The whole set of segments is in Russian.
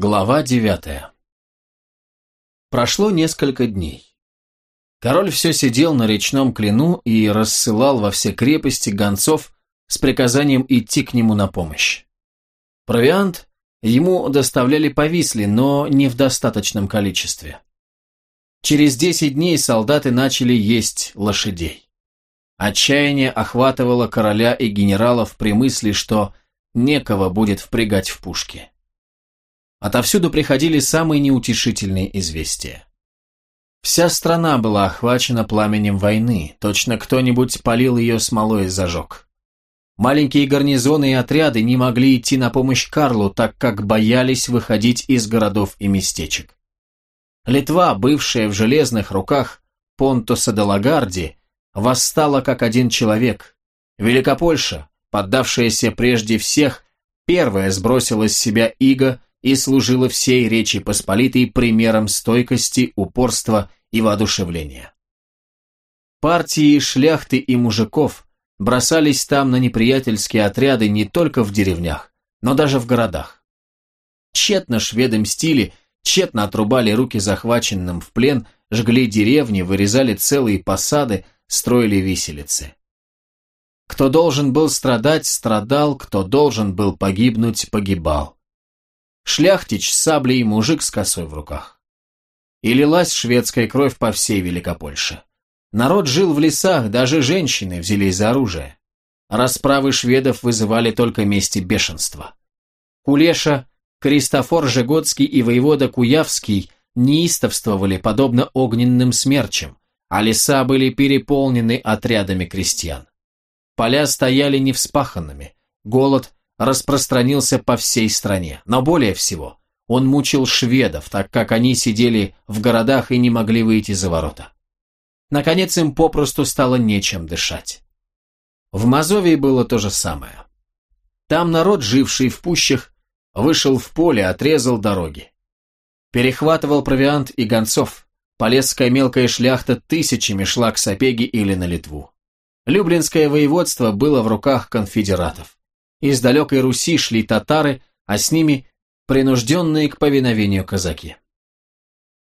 Глава девятая Прошло несколько дней. Король все сидел на речном клину и рассылал во все крепости гонцов с приказанием идти к нему на помощь. Провиант ему доставляли повисли, но не в достаточном количестве. Через десять дней солдаты начали есть лошадей. Отчаяние охватывало короля и генералов при мысли, что некого будет впрягать в пушки. Отовсюду приходили самые неутешительные известия. Вся страна была охвачена пламенем войны, точно кто-нибудь полил ее смолой и зажег. Маленькие гарнизоны и отряды не могли идти на помощь Карлу, так как боялись выходить из городов и местечек. Литва, бывшая в железных руках Понтоса де Лагарди, восстала как один человек. Великопольша, поддавшаяся прежде всех, первая сбросила с себя иго и служила всей Речи Посполитой примером стойкости, упорства и воодушевления. Партии шляхты и мужиков бросались там на неприятельские отряды не только в деревнях, но даже в городах. Тщетно шведы мстили, тщетно отрубали руки захваченным в плен, жгли деревни, вырезали целые посады, строили виселицы. Кто должен был страдать, страдал, кто должен был погибнуть, погибал шляхтич с саблей мужик с косой в руках. И лилась шведская кровь по всей Великопольше. Народ жил в лесах, даже женщины взялись за оружие. Расправы шведов вызывали только мести бешенства. Кулеша, Кристофор Жегодский и воевода Куявский неистовствовали подобно огненным смерчам, а леса были переполнены отрядами крестьян. Поля стояли невспаханными, голод распространился по всей стране, но более всего он мучил шведов, так как они сидели в городах и не могли выйти за ворота. Наконец им попросту стало нечем дышать. В Мазовии было то же самое. Там народ, живший в пущах, вышел в поле, отрезал дороги. Перехватывал провиант и гонцов, полесская мелкая шляхта тысячами шла к Сапеге или на Литву. Люблинское воеводство было в руках конфедератов. Из далекой Руси шли татары, а с ними принужденные к повиновению казаки.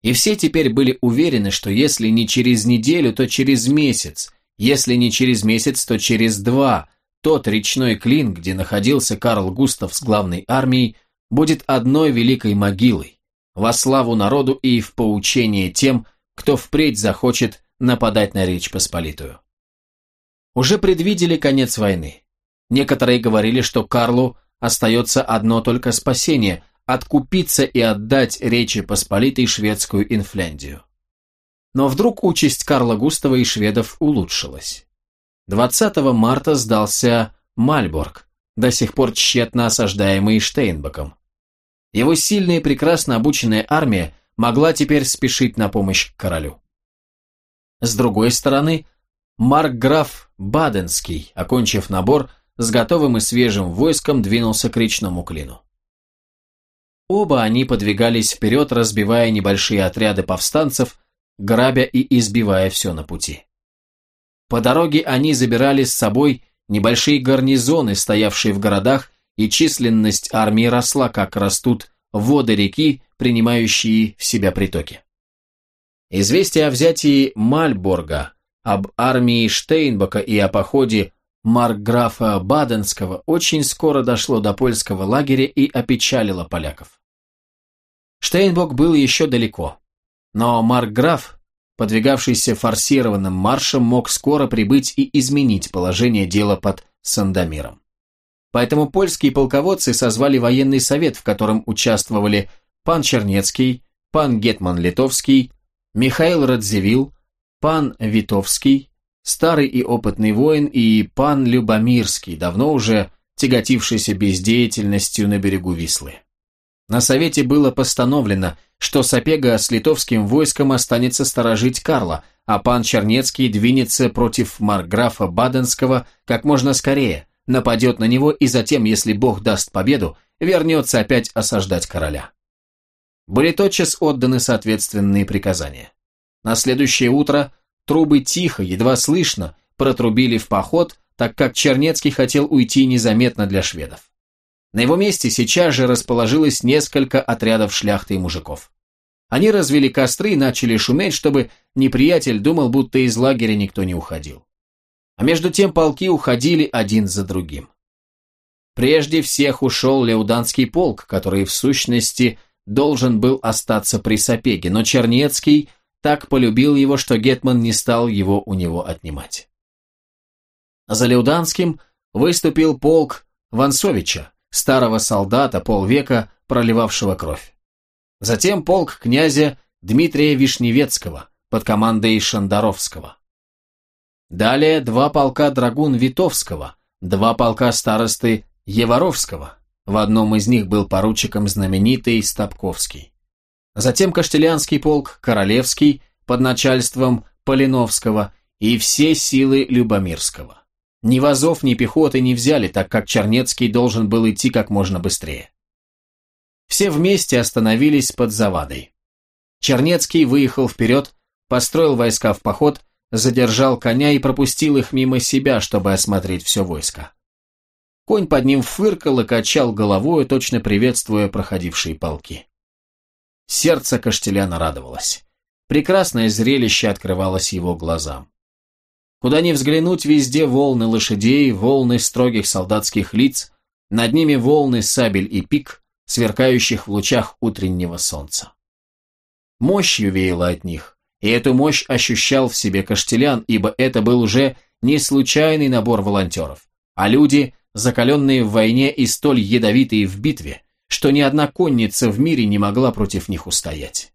И все теперь были уверены, что если не через неделю, то через месяц, если не через месяц, то через два, тот речной клин, где находился Карл Густав с главной армией, будет одной великой могилой, во славу народу и в поучение тем, кто впредь захочет нападать на Речь Посполитую. Уже предвидели конец войны. Некоторые говорили, что Карлу остается одно только спасение – откупиться и отдать Речи Посполитой шведскую Инфляндию. Но вдруг участь Карла Густава и шведов улучшилась. 20 марта сдался Мальборг, до сих пор тщетно осаждаемый Штейнбеком. Его сильная и прекрасно обученная армия могла теперь спешить на помощь королю. С другой стороны, Маркграф Баденский, окончив набор, с готовым и свежим войском двинулся к речному клину. Оба они подвигались вперед, разбивая небольшие отряды повстанцев, грабя и избивая все на пути. По дороге они забирали с собой небольшие гарнизоны, стоявшие в городах, и численность армии росла, как растут воды реки, принимающие в себя притоки. Известие о взятии Мальборга, об армии Штейнбока и о походе маркграфа Баденского очень скоро дошло до польского лагеря и опечалило поляков. Штейнбок был еще далеко, но маркграф, подвигавшийся форсированным маршем, мог скоро прибыть и изменить положение дела под Сандомиром. Поэтому польские полководцы созвали военный совет, в котором участвовали пан Чернецкий, пан Гетман Литовский, Михаил Радзивилл, пан Витовский, старый и опытный воин, и пан Любомирский, давно уже тяготившийся бездеятельностью на берегу Вислы. На совете было постановлено, что Сапега с литовским войском останется сторожить Карла, а пан Чернецкий двинется против марграфа Баденского как можно скорее, нападет на него и затем, если Бог даст победу, вернется опять осаждать короля. Были тотчас отданы соответственные приказания. На следующее утро Трубы тихо, едва слышно, протрубили в поход, так как Чернецкий хотел уйти незаметно для шведов. На его месте сейчас же расположилось несколько отрядов шляхты и мужиков. Они развели костры и начали шуметь, чтобы неприятель думал, будто из лагеря никто не уходил. А между тем полки уходили один за другим. Прежде всех ушел Леуданский полк, который в сущности должен был остаться при Сапеге, но Чернецкий так полюбил его, что Гетман не стал его у него отнимать. За Леуданским выступил полк Вансовича, старого солдата, полвека проливавшего кровь. Затем полк князя Дмитрия Вишневецкого под командой Шандаровского. Далее два полка драгун Витовского, два полка старосты Еворовского. В одном из них был поручиком знаменитый Стопковский. Затем Каштелянский полк Королевский под начальством Полиновского и все силы Любомирского. Ни вазов, ни пехоты не взяли, так как Чернецкий должен был идти как можно быстрее. Все вместе остановились под Завадой. Чернецкий выехал вперед, построил войска в поход, задержал коня и пропустил их мимо себя, чтобы осмотреть все войско. Конь под ним фыркал и качал головой, точно приветствуя проходившие полки. Сердце Каштеляна радовалось. Прекрасное зрелище открывалось его глазам. Куда ни взглянуть, везде волны лошадей, волны строгих солдатских лиц, над ними волны сабель и пик, сверкающих в лучах утреннего солнца. Мощью веяло от них, и эту мощь ощущал в себе Каштелян, ибо это был уже не случайный набор волонтеров, а люди, закаленные в войне и столь ядовитые в битве, что ни одна конница в мире не могла против них устоять.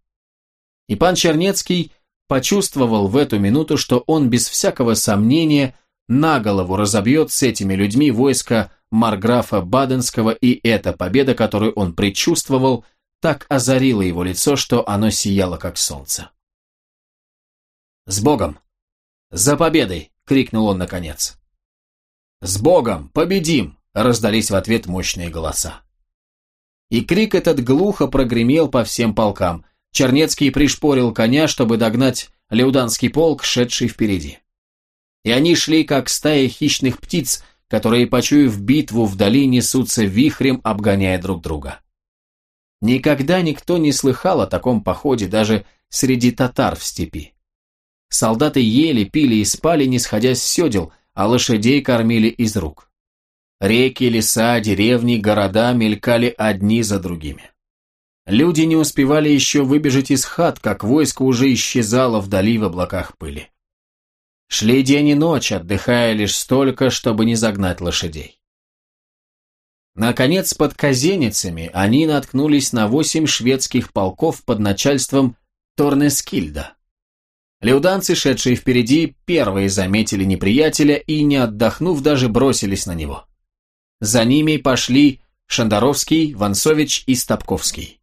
И пан Чернецкий почувствовал в эту минуту, что он без всякого сомнения на голову разобьет с этими людьми войско Марграфа Баденского, и эта победа, которую он предчувствовал, так озарила его лицо, что оно сияло, как солнце. «С Богом! За победой!» — крикнул он наконец. «С Богом! Победим!» — раздались в ответ мощные голоса. И крик этот глухо прогремел по всем полкам. Чернецкий пришпорил коня, чтобы догнать Леуданский полк, шедший впереди. И они шли, как стая хищных птиц, которые, почуяв битву, вдали несутся вихрем, обгоняя друг друга. Никогда никто не слыхал о таком походе даже среди татар в степи. Солдаты ели, пили и спали, не сходя с седел, а лошадей кормили из рук. Реки, леса, деревни, города мелькали одни за другими. Люди не успевали еще выбежать из хат, как войско уже исчезало вдали в облаках пыли. Шли день и ночь, отдыхая лишь столько, чтобы не загнать лошадей. Наконец, под Казеницами они наткнулись на восемь шведских полков под начальством Торнескильда. Леуданцы, шедшие впереди, первые заметили неприятеля и, не отдохнув, даже бросились на него. За ними пошли Шандаровский, Вансович и Стопковский.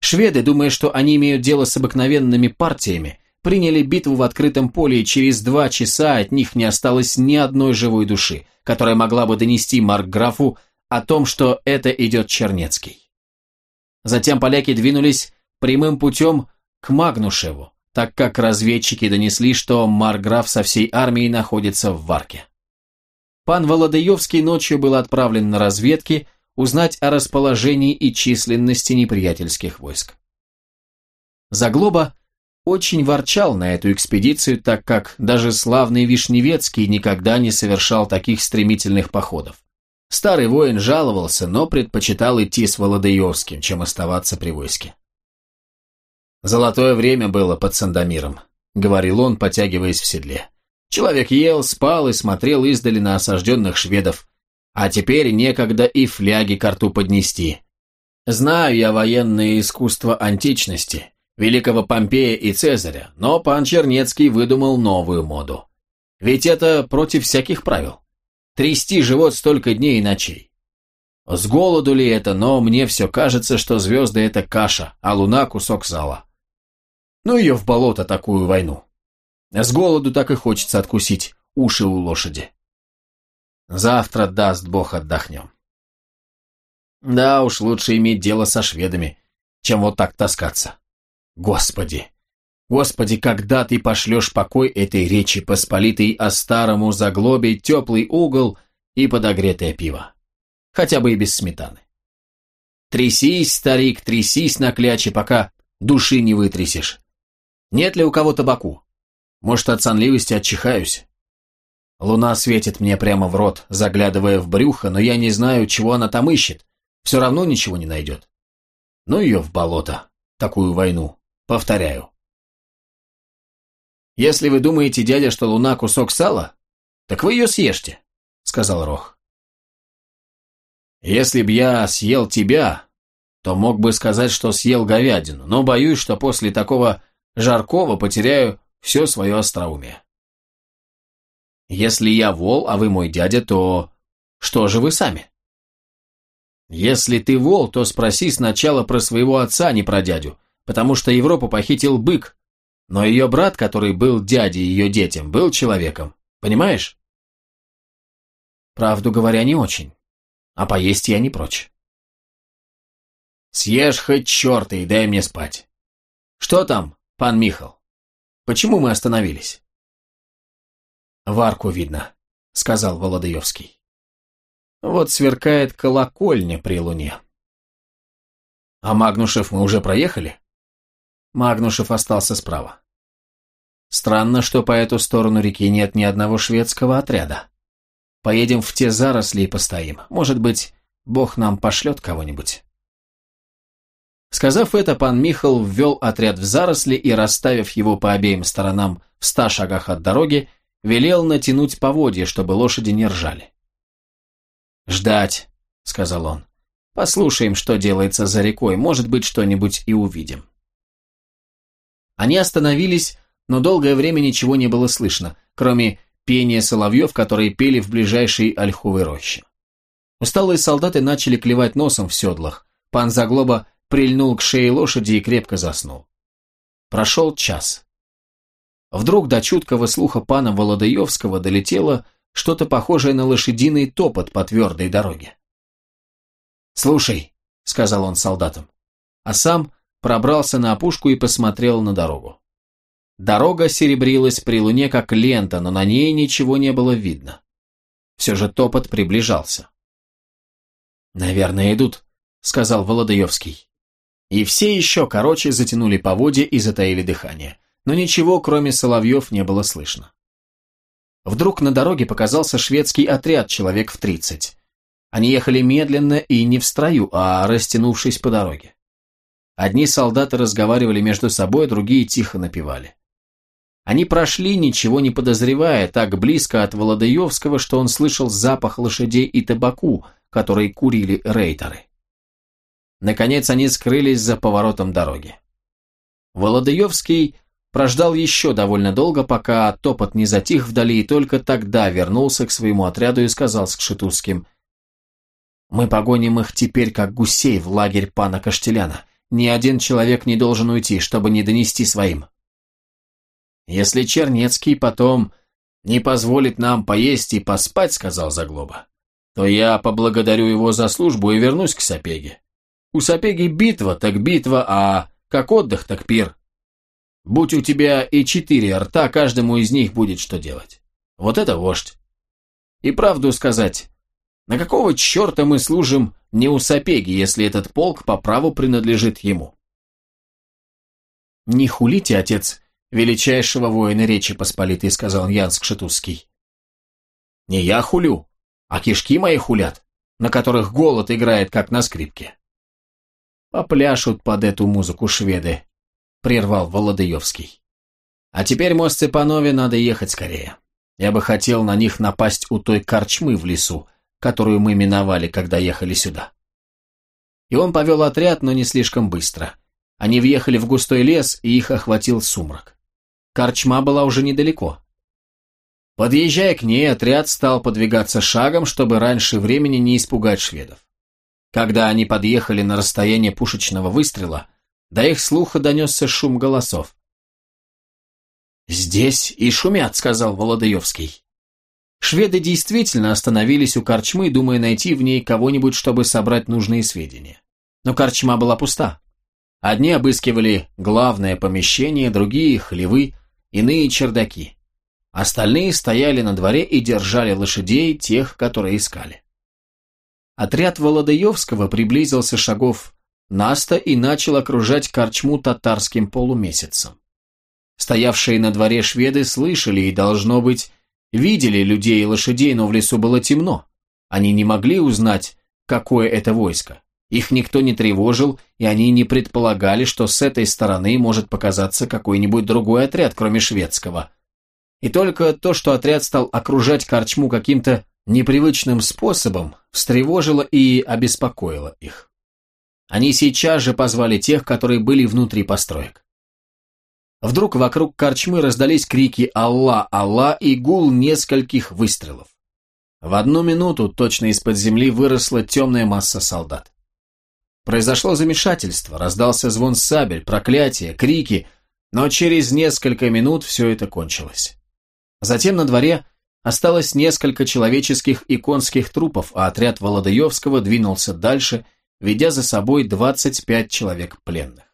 Шведы, думая, что они имеют дело с обыкновенными партиями, приняли битву в открытом поле, и через два часа от них не осталось ни одной живой души, которая могла бы донести Маркграфу о том, что это идет Чернецкий. Затем поляки двинулись прямым путем к Магнушеву, так как разведчики донесли, что Марграф со всей армией находится в Варке. Пан Володаевский ночью был отправлен на разведки узнать о расположении и численности неприятельских войск. Заглоба очень ворчал на эту экспедицию, так как даже славный Вишневецкий никогда не совершал таких стремительных походов. Старый воин жаловался, но предпочитал идти с Володаевским, чем оставаться при войске. «Золотое время было под Сандомиром», — говорил он, потягиваясь в седле. Человек ел, спал и смотрел издали на осажденных шведов. А теперь некогда и фляги к рту поднести. Знаю я военное искусство античности, великого Помпея и Цезаря, но пан Чернецкий выдумал новую моду. Ведь это против всяких правил. Трясти живот столько дней и ночей. С голоду ли это, но мне все кажется, что звезды – это каша, а луна – кусок сала. Ну ее в болото такую войну. С голоду так и хочется откусить уши у лошади. Завтра, даст бог, отдохнем. Да уж, лучше иметь дело со шведами, чем вот так таскаться. Господи, Господи, когда ты пошлешь покой этой речи посполитой о старому заглобе, теплый угол и подогретое пиво? Хотя бы и без сметаны. Трясись, старик, трясись на кляче, пока души не вытрясешь. Нет ли у кого табаку? Может, от сонливости отчихаюсь? Луна светит мне прямо в рот, заглядывая в брюхо, но я не знаю, чего она там ищет. Все равно ничего не найдет. Ну ее в болото, такую войну. Повторяю. Если вы думаете, дядя, что луна кусок сала, так вы ее съешьте, сказал Рох. Если б я съел тебя, то мог бы сказать, что съел говядину, но боюсь, что после такого жаркого потеряю все свое остроумие. Если я вол, а вы мой дядя, то что же вы сами? Если ты вол, то спроси сначала про своего отца, а не про дядю, потому что Европу похитил бык, но ее брат, который был дядей ее детям, был человеком. Понимаешь? Правду говоря, не очень. А поесть я не прочь. Съешь хоть черта и дай мне спать. Что там, пан Михал? Почему мы остановились? «Варку видно», — сказал Володаевский. «Вот сверкает колокольня при луне». «А Магнушев мы уже проехали?» Магнушев остался справа. «Странно, что по эту сторону реки нет ни одного шведского отряда. Поедем в те заросли и постоим. Может быть, Бог нам пошлет кого-нибудь». Сказав это, пан Михал ввел отряд в заросли и, расставив его по обеим сторонам в ста шагах от дороги, велел натянуть поводья, чтобы лошади не ржали. «Ждать», — сказал он. «Послушаем, что делается за рекой, может быть, что-нибудь и увидим». Они остановились, но долгое время ничего не было слышно, кроме пения соловьев, которые пели в ближайшей ольховой роще. Усталые солдаты начали клевать носом в седлах. Пан Заглоба прильнул к шее лошади и крепко заснул. Прошел час. Вдруг до чуткого слуха пана Володаевского долетело что-то похожее на лошадиный топот по твердой дороге. «Слушай», — сказал он солдатам, а сам пробрался на опушку и посмотрел на дорогу. Дорога серебрилась при луне, как лента, но на ней ничего не было видно. Все же топот приближался. «Наверное, идут», — сказал Володаевский. И все еще короче затянули поводья и затаили дыхание но ничего, кроме соловьев, не было слышно. Вдруг на дороге показался шведский отряд, человек в тридцать. Они ехали медленно и не в строю, а растянувшись по дороге. Одни солдаты разговаривали между собой, другие тихо напевали. Они прошли, ничего не подозревая, так близко от Володаевского, что он слышал запах лошадей и табаку, которые курили рейтеры. Наконец они скрылись за поворотом дороги. Володаевский Прождал еще довольно долго, пока топот не затих вдали, и только тогда вернулся к своему отряду и сказал с Кшетузским. «Мы погоним их теперь, как гусей, в лагерь пана Каштеляна. Ни один человек не должен уйти, чтобы не донести своим». «Если Чернецкий потом не позволит нам поесть и поспать, — сказал Заглоба, — то я поблагодарю его за службу и вернусь к Сапеге. У Сапеги битва, так битва, а как отдых, так пир. Будь у тебя и четыре рта, каждому из них будет что делать. Вот это вождь. И правду сказать, на какого черта мы служим не у Сапеги, если этот полк по праву принадлежит ему? «Не хулите, отец, величайшего воина Речи Посполитой», — сказал Янск Шатузский. «Не я хулю, а кишки мои хулят, на которых голод играет, как на скрипке». Попляшут под эту музыку шведы, – прервал Володаевский. «А теперь, мост Степанове, надо ехать скорее. Я бы хотел на них напасть у той корчмы в лесу, которую мы миновали, когда ехали сюда». И он повел отряд, но не слишком быстро. Они въехали в густой лес, и их охватил сумрак. Корчма была уже недалеко. Подъезжая к ней, отряд стал подвигаться шагом, чтобы раньше времени не испугать шведов. Когда они подъехали на расстояние пушечного выстрела, до их слуха донесся шум голосов. «Здесь и шумят», — сказал Володаевский. Шведы действительно остановились у корчмы, думая найти в ней кого-нибудь, чтобы собрать нужные сведения. Но корчма была пуста. Одни обыскивали главное помещение, другие — хлевы, иные — чердаки. Остальные стояли на дворе и держали лошадей, тех, которые искали. Отряд Володаевского приблизился шагов Наста и начал окружать корчму татарским полумесяцем. Стоявшие на дворе шведы слышали и, должно быть, видели людей и лошадей, но в лесу было темно. Они не могли узнать, какое это войско. Их никто не тревожил, и они не предполагали, что с этой стороны может показаться какой-нибудь другой отряд, кроме шведского. И только то, что отряд стал окружать корчму каким-то непривычным способом, встревожило и обеспокоило их. Они сейчас же позвали тех, которые были внутри построек. Вдруг вокруг корчмы раздались крики «Алла! Алла!» и гул нескольких выстрелов. В одну минуту точно из-под земли выросла темная масса солдат. Произошло замешательство, раздался звон сабель, проклятия, крики, но через несколько минут все это кончилось. Затем на дворе осталось несколько человеческих и конских трупов, а отряд Володаевского двинулся дальше, ведя за собой 25 человек пленных.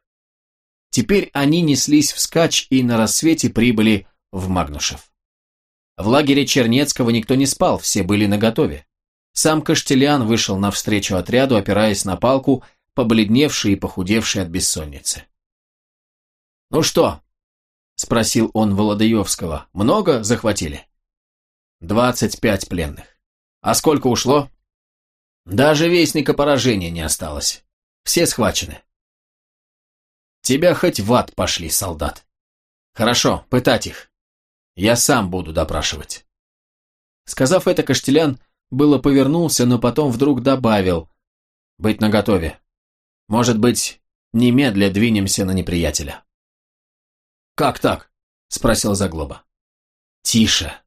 Теперь они неслись вскачь и на рассвете прибыли в Магнушев. В лагере Чернецкого никто не спал, все были наготове. Сам Каштелян вышел навстречу отряду, опираясь на палку, побледневший и похудевший от бессонницы. «Ну что?» – спросил он Володаевского. «Много захватили?» «Двадцать пять пленных. А сколько ушло?» «Даже вестника поражения не осталось. Все схвачены». Тебя хоть в ад пошли, солдат. Хорошо, пытать их. Я сам буду допрашивать. Сказав это, Каштелян было повернулся, но потом вдруг добавил «Быть наготове. Может быть, немедля двинемся на неприятеля». «Как так?» – спросил Заглоба. «Тише», –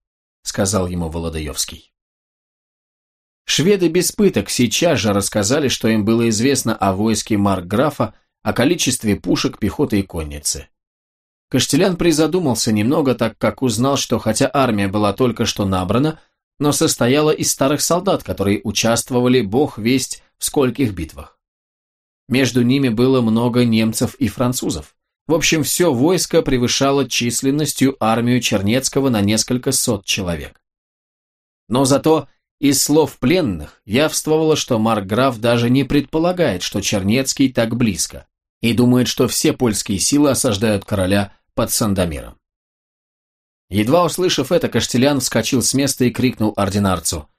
сказал ему Володаевский. Шведы без пыток сейчас же рассказали, что им было известно о войске Маркграфа, о количестве пушек, пехоты и конницы. Каштелян призадумался немного, так как узнал, что хотя армия была только что набрана, но состояла из старых солдат, которые участвовали бог весть в скольких битвах. Между ними было много немцев и французов. В общем, все войско превышало численностью армию Чернецкого на несколько сот человек. Но зато из слов пленных явствовало, что Маркграф даже не предполагает, что Чернецкий так близко, и думает, что все польские силы осаждают короля под Сандомиром. Едва услышав это, Каштелян вскочил с места и крикнул ординарцу.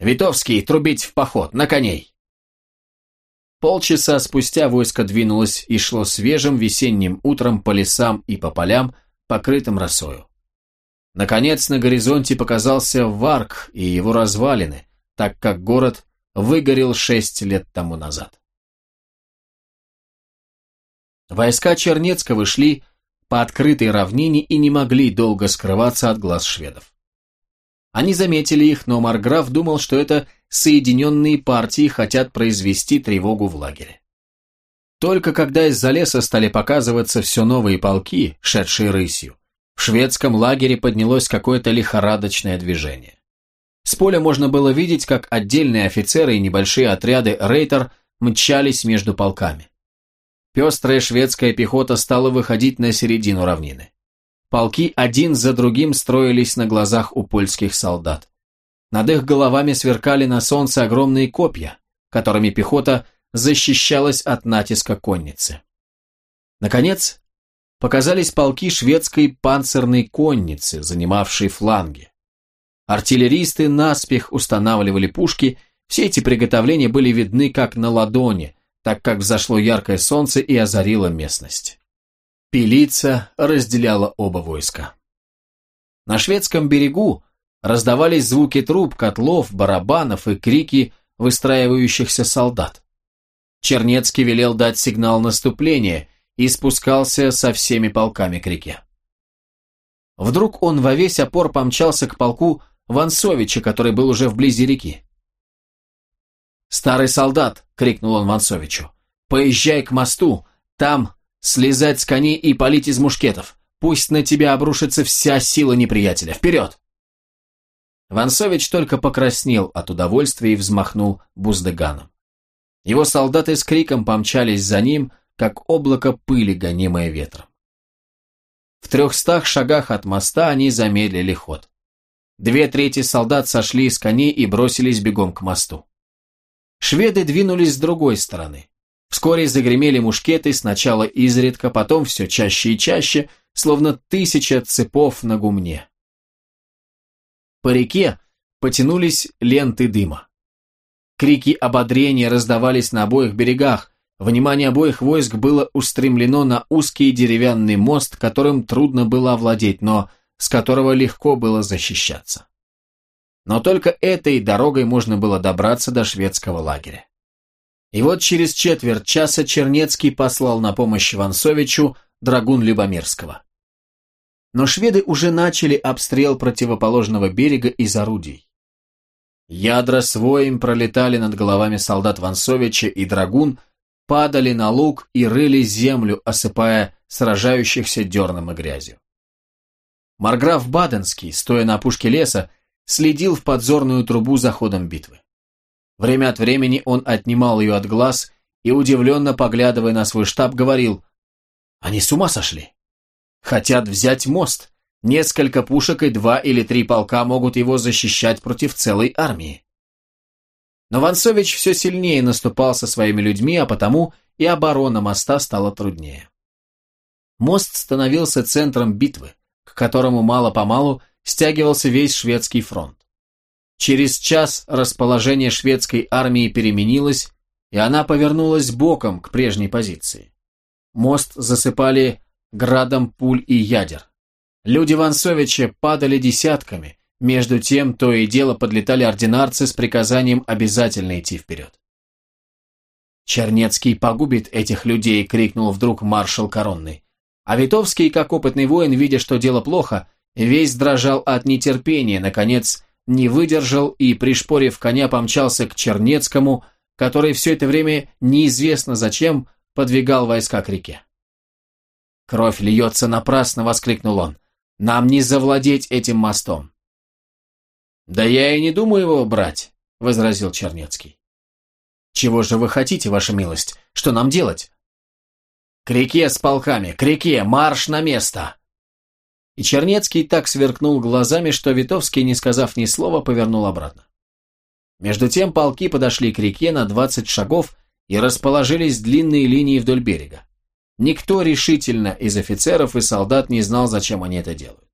«Витовский, трубить в поход, на коней!» Полчаса спустя войско двинулось и шло свежим весенним утром по лесам и по полям, покрытым росою. Наконец на горизонте показался Варк и его развалины, так как город выгорел шесть лет тому назад. Войска Чернецкого шли по открытой равнине и не могли долго скрываться от глаз шведов. Они заметили их, но Марграф думал, что это соединенные партии хотят произвести тревогу в лагере. Только когда из-за леса стали показываться все новые полки, шедшие рысью, в шведском лагере поднялось какое-то лихорадочное движение. С поля можно было видеть, как отдельные офицеры и небольшие отряды рейтер мчались между полками. Пестрая шведская пехота стала выходить на середину равнины. Полки один за другим строились на глазах у польских солдат. Над их головами сверкали на солнце огромные копья, которыми пехота защищалась от натиска конницы. Наконец, показались полки шведской панцирной конницы, занимавшей фланги. Артиллеристы наспех устанавливали пушки, все эти приготовления были видны как на ладони, так как взошло яркое солнце и озарило местность. Пилица разделяла оба войска. На шведском берегу раздавались звуки труб, котлов, барабанов и крики выстраивающихся солдат. Чернецкий велел дать сигнал наступления и спускался со всеми полками к реке. Вдруг он во весь опор помчался к полку Вансовича, который был уже вблизи реки. «Старый солдат!» — крикнул он Вансовичу. «Поезжай к мосту, там слезать с коней и палить из мушкетов. Пусть на тебя обрушится вся сила неприятеля. Вперед!» Вансович только покраснел от удовольствия и взмахнул буздыганом. Его солдаты с криком помчались за ним, как облако пыли, гонимое ветром. В трехстах шагах от моста они замедлили ход. Две трети солдат сошли из коней и бросились бегом к мосту. Шведы двинулись с другой стороны. Вскоре загремели мушкеты, сначала изредка, потом все чаще и чаще, словно тысяча цепов на гумне. По реке потянулись ленты дыма. Крики ободрения раздавались на обоих берегах, внимание обоих войск было устремлено на узкий деревянный мост, которым трудно было овладеть, но с которого легко было защищаться. Но только этой дорогой можно было добраться до шведского лагеря. И вот через четверть часа Чернецкий послал на помощь Ивансовичу драгун Любомирского. Но шведы уже начали обстрел противоположного берега из орудий. Ядра своим пролетали над головами солдат Вансовича и драгун, падали на луг и рыли землю, осыпая сражающихся дерном и грязью. Марграф Баденский, стоя на опушке леса, следил в подзорную трубу за ходом битвы. Время от времени он отнимал ее от глаз и, удивленно поглядывая на свой штаб, говорил «Они с ума сошли! Хотят взять мост. Несколько пушек и два или три полка могут его защищать против целой армии». Но Вансович все сильнее наступал со своими людьми, а потому и оборона моста стала труднее. Мост становился центром битвы, к которому мало-помалу стягивался весь шведский фронт. Через час расположение шведской армии переменилось, и она повернулась боком к прежней позиции. Мост засыпали градом пуль и ядер. Люди Вансовича падали десятками, между тем то и дело подлетали ординарцы с приказанием обязательно идти вперед. «Чернецкий погубит этих людей!» — крикнул вдруг маршал Коронный. А Витовский, как опытный воин, видя, что дело плохо, весь дрожал от нетерпения, наконец, не выдержал и, пришпорив коня, помчался к Чернецкому, который все это время неизвестно зачем подвигал войска к реке. «Кровь льется напрасно!» — воскликнул он. «Нам не завладеть этим мостом!» «Да я и не думаю его брать», — возразил Чернецкий. «Чего же вы хотите, ваша милость? Что нам делать?» «К реке с полками! К реке! Марш на место!» И Чернецкий так сверкнул глазами, что Витовский, не сказав ни слова, повернул обратно. Между тем полки подошли к реке на двадцать шагов и расположились длинные линии вдоль берега. Никто решительно из офицеров и солдат не знал, зачем они это делают.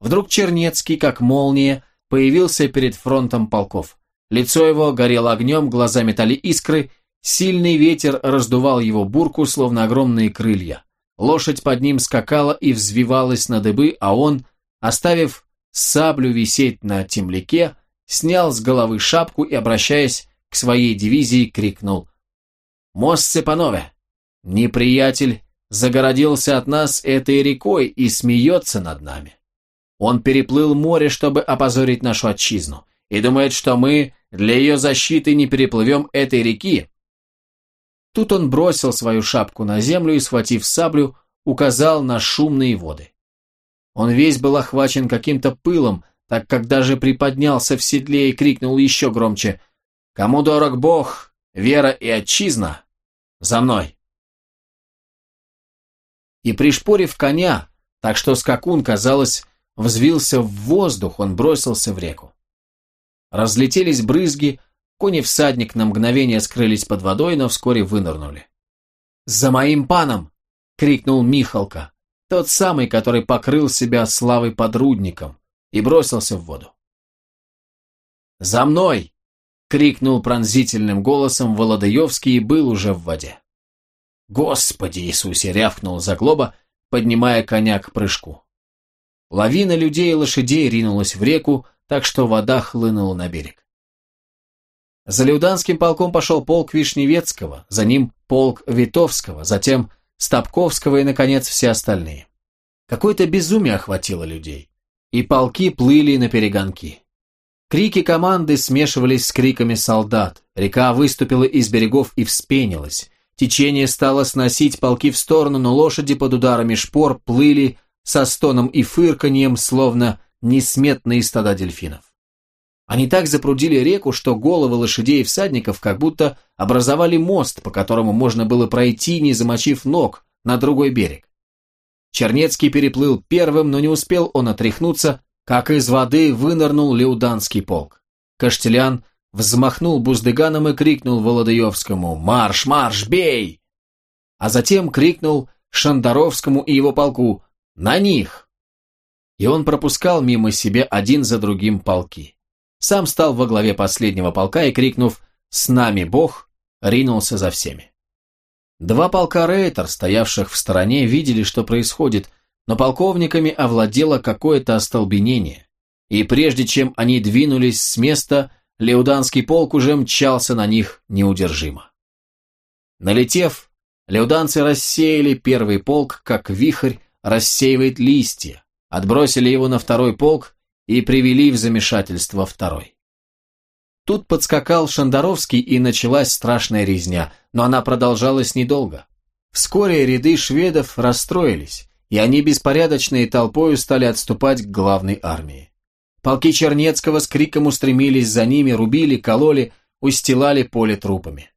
Вдруг Чернецкий, как молния, появился перед фронтом полков. Лицо его горело огнем, глаза метали искры, сильный ветер раздувал его бурку, словно огромные крылья. Лошадь под ним скакала и взвивалась на дыбы, а он, оставив саблю висеть на темляке, снял с головы шапку и, обращаясь к своей дивизии, крикнул «Мост панове! Неприятель загородился от нас этой рекой и смеется над нами. Он переплыл море, чтобы опозорить нашу отчизну, и думает, что мы для ее защиты не переплывем этой реки, Тут он бросил свою шапку на землю и, схватив саблю, указал на шумные воды. Он весь был охвачен каким-то пылом, так как даже приподнялся в седле и крикнул еще громче «Кому дорог Бог, вера и отчизна? За мной!» И пришпорив коня, так что скакун, казалось, взвился в воздух, он бросился в реку. Разлетелись брызги, Кони-всадник на мгновение скрылись под водой, но вскоре вынырнули. «За моим паном!» — крикнул Михалка, тот самый, который покрыл себя славой подрудником, и бросился в воду. «За мной!» — крикнул пронзительным голосом Володаевский и был уже в воде. «Господи Иисусе!» — рявкнул Заглоба, поднимая коня к прыжку. Лавина людей и лошадей ринулась в реку, так что вода хлынула на берег. За Леуданским полком пошел полк Вишневецкого, за ним полк Витовского, затем Стопковского и, наконец, все остальные. Какое-то безумие охватило людей. И полки плыли на перегонки. Крики команды смешивались с криками солдат. Река выступила из берегов и вспенилась. Течение стало сносить полки в сторону, но лошади под ударами шпор плыли со стоном и фырканьем, словно несметные стада дельфинов. Они так запрудили реку, что головы лошадей и всадников как будто образовали мост, по которому можно было пройти, не замочив ног, на другой берег. Чернецкий переплыл первым, но не успел он отряхнуться, как из воды вынырнул Леуданский полк. Каштелян взмахнул буздыганом и крикнул Володаевскому «Марш, марш, бей!» А затем крикнул Шандаровскому и его полку «На них!» И он пропускал мимо себя один за другим полки. Сам стал во главе последнего полка и, крикнув «С нами Бог!», ринулся за всеми. Два полка рейтер, стоявших в стороне, видели, что происходит, но полковниками овладело какое-то остолбенение. И прежде чем они двинулись с места, Леуданский полк уже мчался на них неудержимо. Налетев, леуданцы рассеяли первый полк, как вихрь рассеивает листья, отбросили его на второй полк и привели в замешательство второй. Тут подскакал Шандаровский, и началась страшная резня, но она продолжалась недолго. Вскоре ряды шведов расстроились, и они беспорядочной толпою стали отступать к главной армии. Полки Чернецкого с криком устремились за ними, рубили, кололи, устилали поле трупами.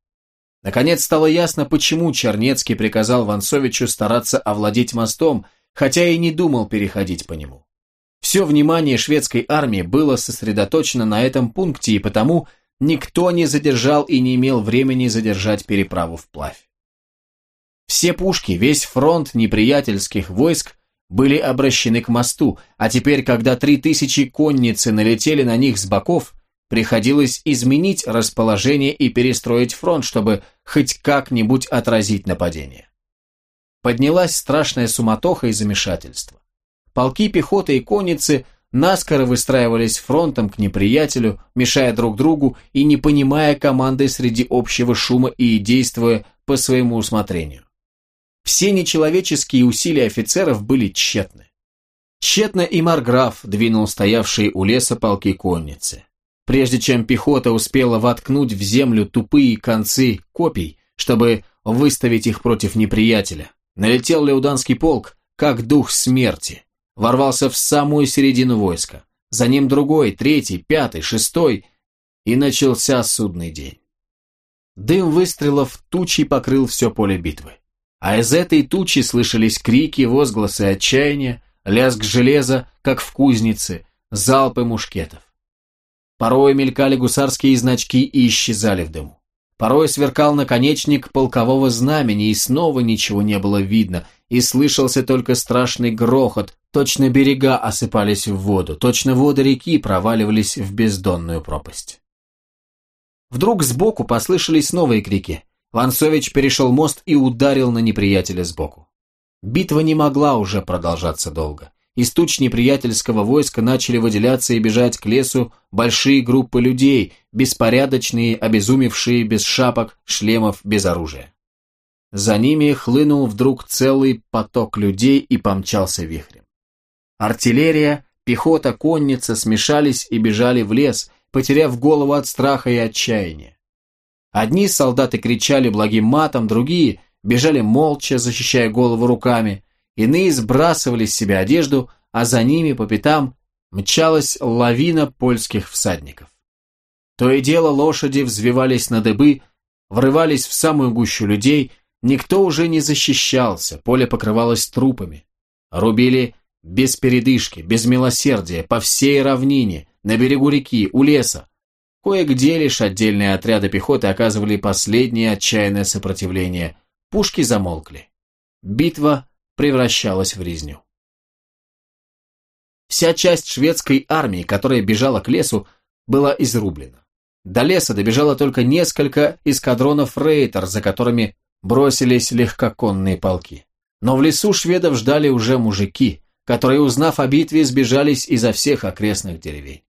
Наконец стало ясно, почему Чернецкий приказал Вансовичу стараться овладеть мостом, хотя и не думал переходить по нему. Все внимание шведской армии было сосредоточено на этом пункте, и потому никто не задержал и не имел времени задержать переправу вплавь. Все пушки, весь фронт неприятельских войск были обращены к мосту, а теперь, когда три тысячи конницы налетели на них с боков, приходилось изменить расположение и перестроить фронт, чтобы хоть как-нибудь отразить нападение. Поднялась страшная суматоха и замешательство. Полки пехоты и конницы наскоро выстраивались фронтом к неприятелю, мешая друг другу и не понимая команды среди общего шума и действуя по своему усмотрению. Все нечеловеческие усилия офицеров были тщетны. Тщетно и Марграф двинул стоявшие у леса полки конницы. Прежде чем пехота успела воткнуть в землю тупые концы копий, чтобы выставить их против неприятеля, налетел Леуданский полк, как дух смерти, ворвался в самую середину войска. За ним другой, третий, пятый, шестой, и начался судный день. Дым выстрелов тучей покрыл все поле битвы. А из этой тучи слышались крики, возгласы отчаяния, лязг железа, как в кузнице, залпы мушкетов. Порой мелькали гусарские значки и исчезали в дыму. Порой сверкал наконечник полкового знамени, и снова ничего не было видно, и слышался только страшный грохот, точно берега осыпались в воду, точно воды реки проваливались в бездонную пропасть. Вдруг сбоку послышались новые крики. Вансович перешел мост и ударил на неприятеля сбоку. Битва не могла уже продолжаться долго. Из туч неприятельского войска начали выделяться и бежать к лесу большие группы людей, беспорядочные, обезумевшие, без шапок, шлемов, без оружия. За ними хлынул вдруг целый поток людей и помчался вихрем. Артиллерия, пехота, конница смешались и бежали в лес, потеряв голову от страха и отчаяния. Одни солдаты кричали благим матом, другие бежали молча, защищая голову руками, иные сбрасывали с себя одежду, а за ними по пятам мчалась лавина польских всадников. То и дело лошади взвивались на дыбы, врывались в самую гущу людей, никто уже не защищался, поле покрывалось трупами. Рубили без передышки, без милосердия, по всей равнине, на берегу реки, у леса, Кое-где лишь отдельные отряды пехоты оказывали последнее отчаянное сопротивление. Пушки замолкли. Битва превращалась в резню. Вся часть шведской армии, которая бежала к лесу, была изрублена. До леса добежало только несколько эскадронов рейтер, за которыми бросились легкоконные полки. Но в лесу шведов ждали уже мужики, которые, узнав о битве, сбежались изо всех окрестных деревень.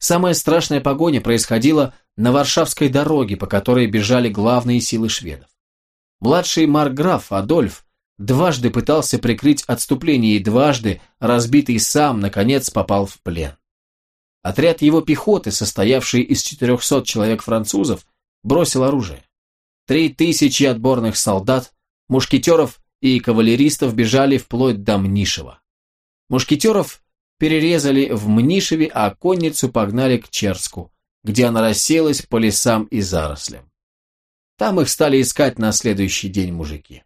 Самая страшная погоня происходила на Варшавской дороге, по которой бежали главные силы шведов. Младший марграф Адольф дважды пытался прикрыть отступление и дважды, разбитый сам, наконец попал в плен. Отряд его пехоты, состоявший из 400 человек французов, бросил оружие. Три тысячи отборных солдат, мушкетеров и кавалеристов бежали вплоть до Мнишева. Мушкетеров перерезали в Мнишеве, а конницу погнали к Черску, где она рассеялась по лесам и зарослям. Там их стали искать на следующий день мужики.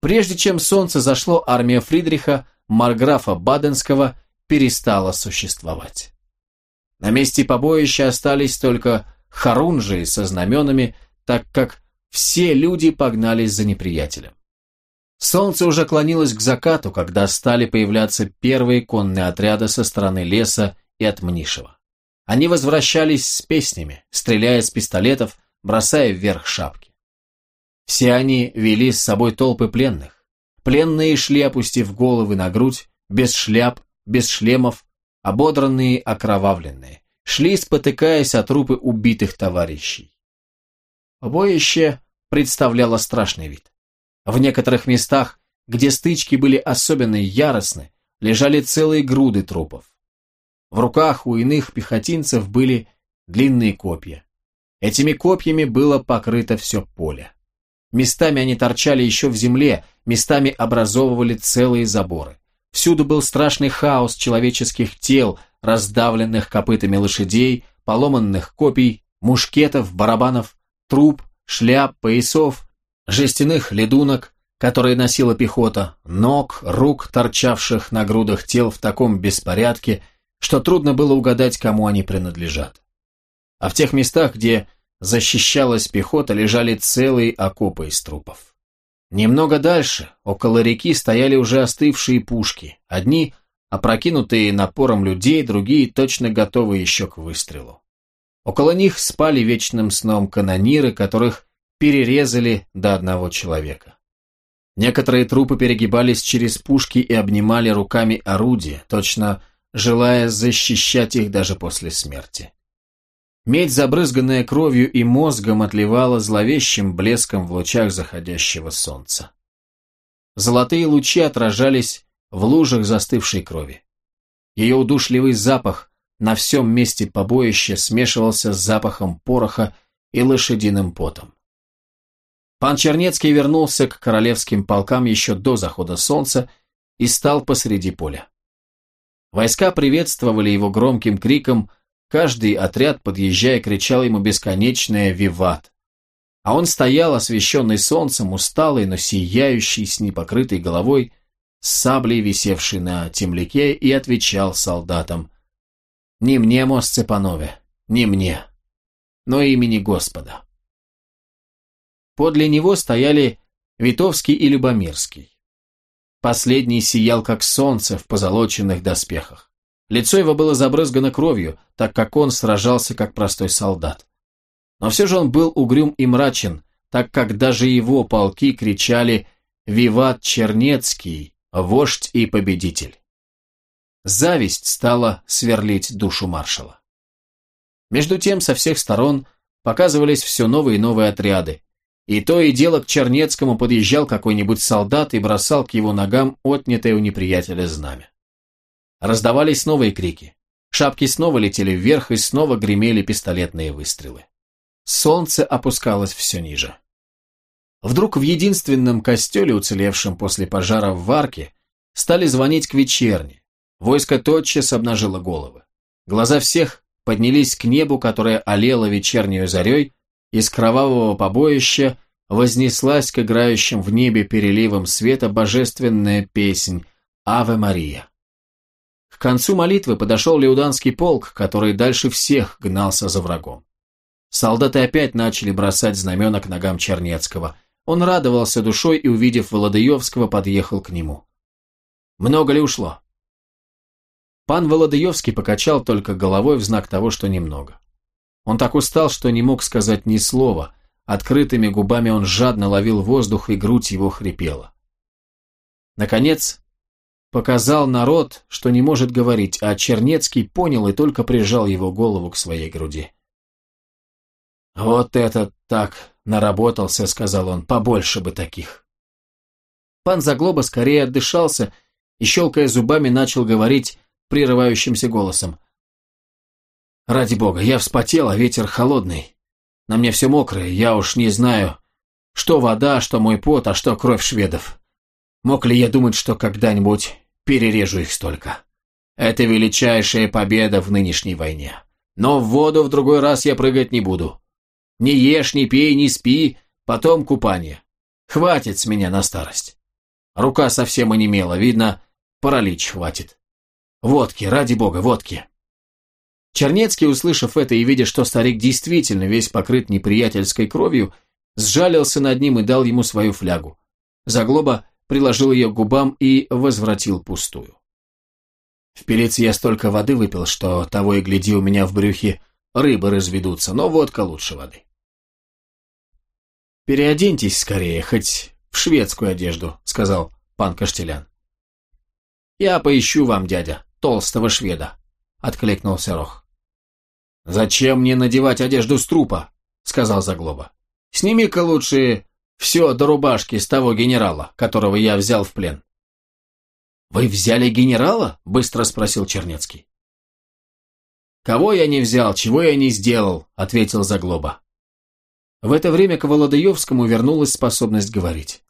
Прежде чем солнце зашло, армия Фридриха, марграфа Баденского, перестала существовать. На месте побоища остались только хорунжии со знаменами, так как все люди погнались за неприятелем. Солнце уже клонилось к закату, когда стали появляться первые конные отряды со стороны леса и от Мнишева. Они возвращались с песнями, стреляя с пистолетов, бросая вверх шапки. Все они вели с собой толпы пленных. Пленные шли, опустив головы на грудь, без шляп, без шлемов, ободранные, окровавленные, шли, спотыкаясь о трупы убитых товарищей. Побоище представляло страшный вид. В некоторых местах, где стычки были особенно яростны, лежали целые груды трупов. В руках у иных пехотинцев были длинные копья. Этими копьями было покрыто все поле. Местами они торчали еще в земле, местами образовывали целые заборы. Всюду был страшный хаос человеческих тел, раздавленных копытами лошадей, поломанных копий, мушкетов, барабанов, труб, шляп, поясов, жестяных ледунок, которые носила пехота, ног, рук, торчавших на грудах тел в таком беспорядке, что трудно было угадать, кому они принадлежат. А в тех местах, где защищалась пехота, лежали целые окопы из трупов. Немного дальше, около реки, стояли уже остывшие пушки, одни опрокинутые напором людей, другие точно готовы еще к выстрелу. Около них спали вечным сном канониры, которых перерезали до одного человека. Некоторые трупы перегибались через пушки и обнимали руками орудия, точно желая защищать их даже после смерти. Медь, забрызганная кровью и мозгом, отливала зловещим блеском в лучах заходящего солнца. Золотые лучи отражались в лужах застывшей крови. Ее удушливый запах на всем месте побоища смешивался с запахом пороха и лошадиным потом. Пан Чернецкий вернулся к королевским полкам еще до захода солнца и стал посреди поля. Войска приветствовали его громким криком Каждый отряд, подъезжая, кричал ему бесконечное «Виват!». А он стоял, освещенный солнцем, усталый, но сияющий, с непокрытой головой, с саблей, висевшей на темляке, и отвечал солдатам «Не мне, Мосцепанове, не мне, но имени Господа». Подле него стояли Витовский и Любомирский. Последний сиял, как солнце в позолоченных доспехах. Лицо его было забрызгано кровью, так как он сражался как простой солдат. Но все же он был угрюм и мрачен, так как даже его полки кричали «Виват Чернецкий, вождь и победитель». Зависть стала сверлить душу маршала. Между тем со всех сторон показывались все новые и новые отряды, и то и дело к Чернецкому подъезжал какой-нибудь солдат и бросал к его ногам отнятое у неприятеля знамя. Раздавались новые крики. Шапки снова летели вверх и снова гремели пистолетные выстрелы. Солнце опускалось все ниже. Вдруг в единственном костеле, уцелевшем после пожара в Варке, стали звонить к вечерне. Войско тотчас обнажило головы. Глаза всех поднялись к небу, которое олело вечернюю зарей, из кровавого побоища вознеслась к играющим в небе переливом света божественная песнь «Аве Мария». К концу молитвы подошел Леуданский полк, который дальше всех гнался за врагом. Солдаты опять начали бросать знамена к ногам Чернецкого. Он радовался душой и, увидев Володаевского, подъехал к нему. «Много ли ушло?» Пан Володаевский покачал только головой в знак того, что немного. Он так устал, что не мог сказать ни слова. Открытыми губами он жадно ловил воздух, и грудь его хрипела. Наконец, Показал народ, что не может говорить, а Чернецкий понял и только прижал его голову к своей груди. «Вот этот так наработался», — сказал он, — «побольше бы таких». Пан Заглоба скорее отдышался и, щелкая зубами, начал говорить прерывающимся голосом. «Ради бога, я вспотел, а ветер холодный. На мне все мокрое, я уж не знаю, что вода, что мой пот, а что кровь шведов. Мог ли я думать, что когда-нибудь перережу их столько? Это величайшая победа в нынешней войне. Но в воду в другой раз я прыгать не буду. Не ешь, не пей, не спи, потом купание. Хватит с меня на старость. Рука совсем онемела, видно, паралич хватит. Водки, ради бога, водки. Чернецкий, услышав это и видя, что старик действительно весь покрыт неприятельской кровью, сжалился над ним и дал ему свою флягу. Заглоба приложил ее к губам и возвратил пустую. В пелице я столько воды выпил, что того и гляди у меня в брюхе рыбы разведутся, но водка лучше воды. «Переоденьтесь скорее, хоть в шведскую одежду», — сказал пан Каштелян. «Я поищу вам, дядя, толстого шведа», — откликнулся Рох. «Зачем мне надевать одежду с трупа?» — сказал Заглоба. «Сними-ка лучше все до рубашки с того генерала, которого я взял в плен». «Вы взяли генерала?» – быстро спросил Чернецкий. «Кого я не взял, чего я не сделал?» – ответил Заглоба. В это время к Володаевскому вернулась способность говорить.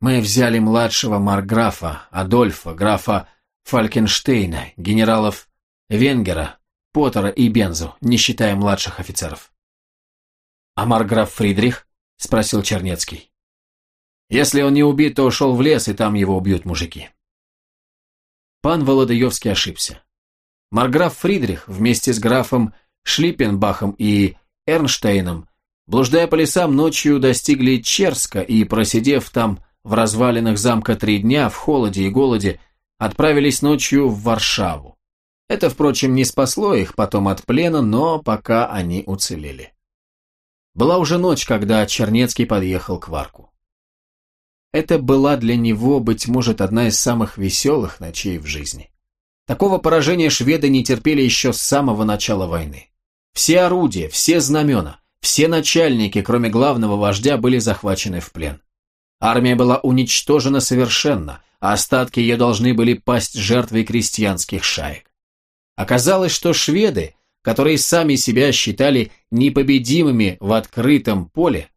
«Мы взяли младшего марграфа, Адольфа, графа Фалькенштейна, генералов Венгера, Поттера и Бензу, не считая младших офицеров». «А марграф Фридрих?» – спросил Чернецкий. «Если он не убит, то ушел в лес, и там его убьют мужики». Пан Володаевский ошибся. Марграф Фридрих вместе с графом Шлиппенбахом и Эрнштейном, блуждая по лесам, ночью достигли Черска и, просидев там в развалинах замка три дня, в холоде и голоде, отправились ночью в Варшаву. Это, впрочем, не спасло их потом от плена, но пока они уцелели. Была уже ночь, когда Чернецкий подъехал к Варку. Это была для него, быть может, одна из самых веселых ночей в жизни. Такого поражения шведы не терпели еще с самого начала войны. Все орудия, все знамена, все начальники, кроме главного вождя, были захвачены в плен. Армия была уничтожена совершенно, а остатки ее должны были пасть жертвой крестьянских шаек. Оказалось, что шведы, которые сами себя считали непобедимыми в открытом поле,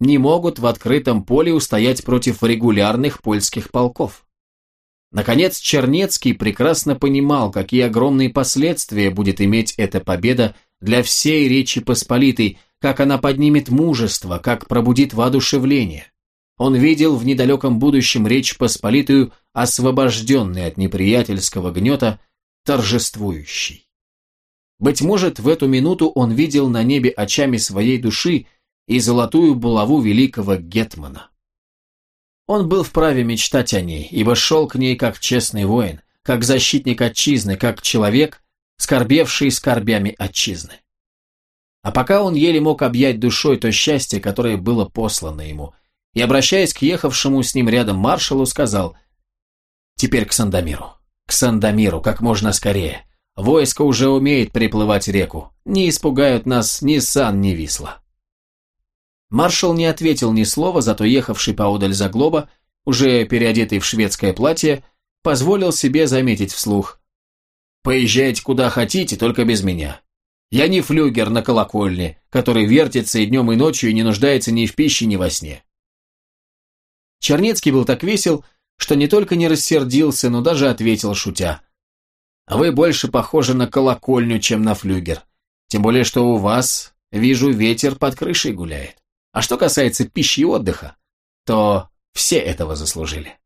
не могут в открытом поле устоять против регулярных польских полков. Наконец, Чернецкий прекрасно понимал, какие огромные последствия будет иметь эта победа для всей Речи Посполитой, как она поднимет мужество, как пробудит воодушевление. Он видел в недалеком будущем Речь Посполитую, освобожденной от неприятельского гнета, торжествующей. Быть может, в эту минуту он видел на небе очами своей души и золотую булаву великого Гетмана. Он был вправе мечтать о ней, ибо шел к ней как честный воин, как защитник отчизны, как человек, скорбевший скорбями отчизны. А пока он еле мог объять душой то счастье, которое было послано ему, и, обращаясь к ехавшему с ним рядом маршалу, сказал «Теперь к Сандомиру, к Сандомиру, как можно скорее. Войско уже умеет приплывать реку, не испугают нас ни Сан, ни Висла». Маршал не ответил ни слова, зато ехавший поодаль Заглоба, уже переодетый в шведское платье, позволил себе заметить вслух. «Поезжайте куда хотите, только без меня. Я не флюгер на колокольне, который вертится и днем, и ночью и не нуждается ни в пище, ни во сне». Чернецкий был так весел, что не только не рассердился, но даже ответил, шутя. «Вы больше похожи на колокольню, чем на флюгер. Тем более, что у вас, вижу, ветер под крышей гуляет». А что касается пищи и отдыха, то все этого заслужили.